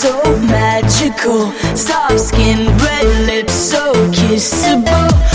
so magical. Soft skin, red lips, so kissable.